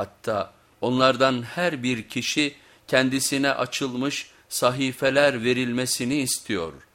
Hatta onlardan her bir kişi kendisine açılmış sahifeler verilmesini istiyor.''